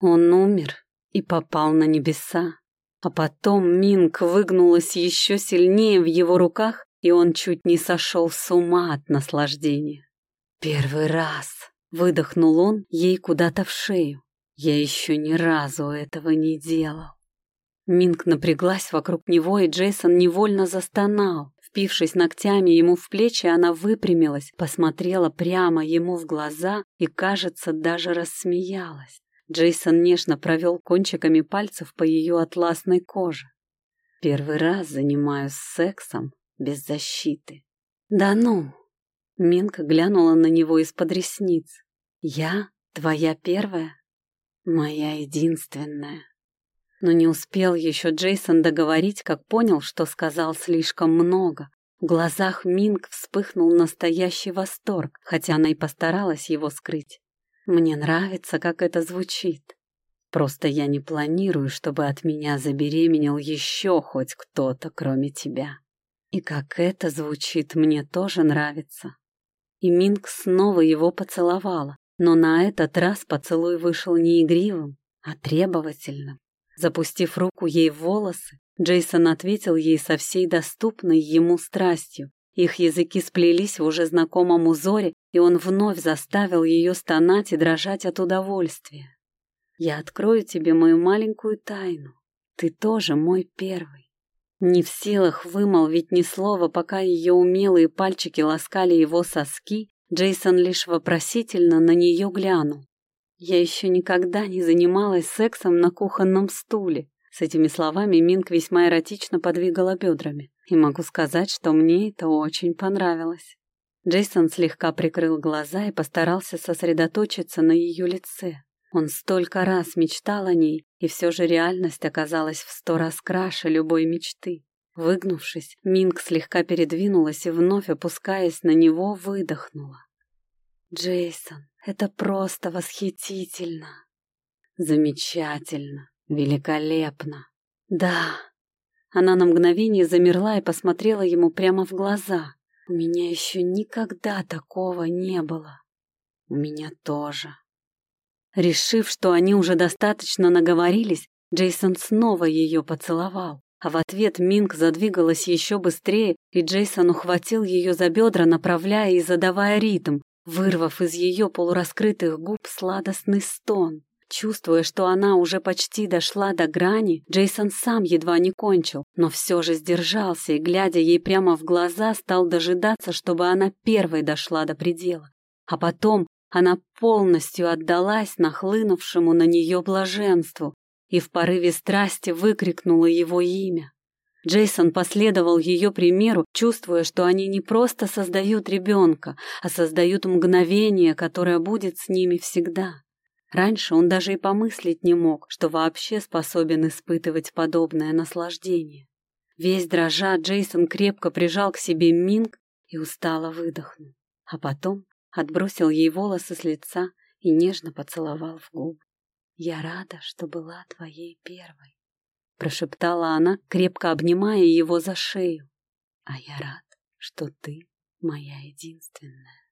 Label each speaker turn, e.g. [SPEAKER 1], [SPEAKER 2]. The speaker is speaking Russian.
[SPEAKER 1] Он умер и попал на небеса. А потом Минг выгнулась еще сильнее в его руках, и он чуть не сошел с ума от наслаждения. «Первый раз!» — выдохнул он ей куда-то в шею. «Я еще ни разу этого не делал». Минг напряглась вокруг него, и Джейсон невольно застонал. Впившись ногтями ему в плечи, она выпрямилась, посмотрела прямо ему в глаза и, кажется, даже рассмеялась. Джейсон нежно провел кончиками пальцев по ее атласной коже. «Первый раз занимаюсь сексом без защиты». «Да ну!» Минка глянула на него из-под ресниц. «Я? Твоя первая?» «Моя единственная». Но не успел еще Джейсон договорить, как понял, что сказал слишком много. В глазах Минг вспыхнул настоящий восторг, хотя она и постаралась его скрыть. Мне нравится, как это звучит. Просто я не планирую, чтобы от меня забеременел еще хоть кто-то, кроме тебя. И как это звучит, мне тоже нравится. И Минг снова его поцеловала, но на этот раз поцелуй вышел не игривым, а требовательным. Запустив руку ей в волосы, Джейсон ответил ей со всей доступной ему страстью, их языки сплелись в уже знакомом узоре, и он вновь заставил ее стонать и дрожать от удовольствия. «Я открою тебе мою маленькую тайну. Ты тоже мой первый». Не в силах вымолвить ни слова, пока ее умелые пальчики ласкали его соски, Джейсон лишь вопросительно на нее глянул. «Я еще никогда не занималась сексом на кухонном стуле», с этими словами Минк весьма эротично подвигала бедрами. И могу сказать, что мне это очень понравилось. Джейсон слегка прикрыл глаза и постарался сосредоточиться на ее лице. Он столько раз мечтал о ней, и все же реальность оказалась в сто раз краше любой мечты. Выгнувшись, Минг слегка передвинулась и, вновь опускаясь на него, выдохнула. «Джейсон, это просто восхитительно!» «Замечательно!» Великолепно. Да. Она на мгновение замерла и посмотрела ему прямо в глаза. У меня еще никогда такого не было. У меня тоже. Решив, что они уже достаточно наговорились, Джейсон снова ее поцеловал. А в ответ Минг задвигалась еще быстрее, и Джейсон ухватил ее за бедра, направляя и задавая ритм, вырвав из ее полураскрытых губ сладостный стон. Чувствуя, что она уже почти дошла до грани, Джейсон сам едва не кончил, но все же сдержался и, глядя ей прямо в глаза, стал дожидаться, чтобы она первой дошла до предела. А потом она полностью отдалась нахлынувшему на нее блаженству и в порыве страсти выкрикнула его имя. Джейсон последовал ее примеру, чувствуя, что они не просто создают ребенка, а создают мгновение, которое будет с ними всегда. Раньше он даже и помыслить не мог, что вообще способен испытывать подобное наслаждение. Весь дрожа Джейсон крепко прижал к себе Минг и устало выдохнул, а потом отбросил ей волосы с лица и нежно поцеловал в губы. «Я рада, что была твоей первой», — прошептала она, крепко обнимая его за шею. «А я рад, что ты моя единственная».